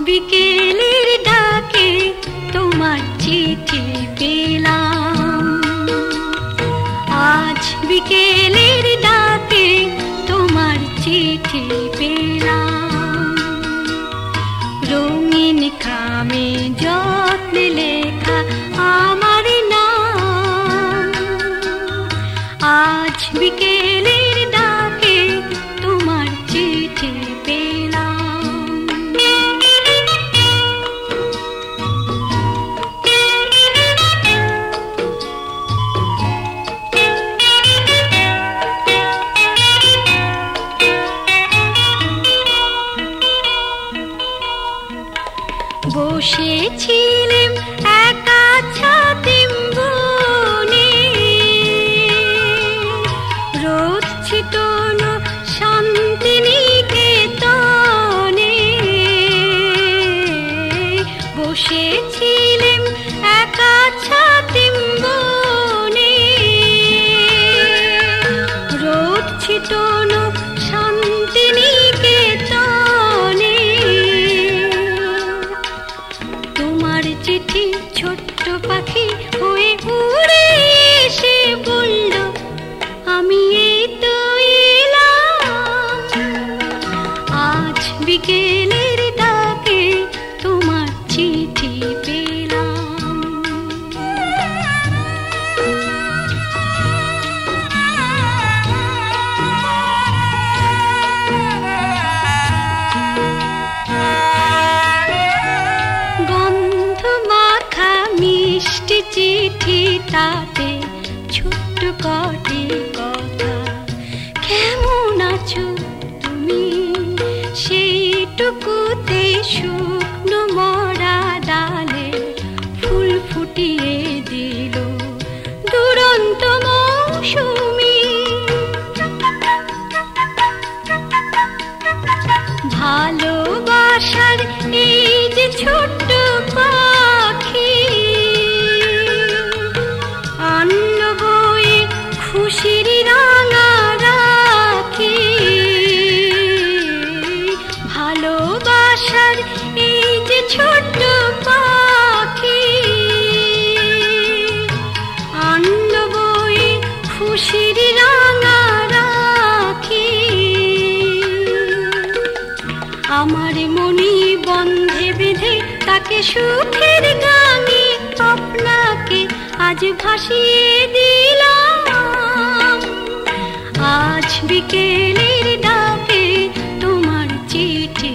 বিকেলের ডাকে তোমার চিঠি পেলাম। আজ বিকেলের ডাকে তোমার চিঠি পেলাম। রঙিন খামে যত্নে লেখা আমার নাম। আজ বিকেলের বসেছিলেম একা ছাতিম বনে। রোদ ছিটনো শান্তি নিকেতনে বসেছিলেম একা ছাতিম বিকেলের ডাকে তোমার চিঠি পেলাম। গন্ধ মাখা মিষ্টি চিঠি তাতে ছোট্ট কটি সেইটুকুতে শুকনো মরা ডালে ফুল ফুটিয়ে দিল দুরন্ত মৌসুমি। ভালোবাসার এই যে ছোট্ট রাঙা আমার মনি বন্ধে বেঁধে তাকে সুখের গানে আপনাকে আজ ভাসিয়ে দিলাম। আজ বিকেলের ডাকে তোমার চিঠি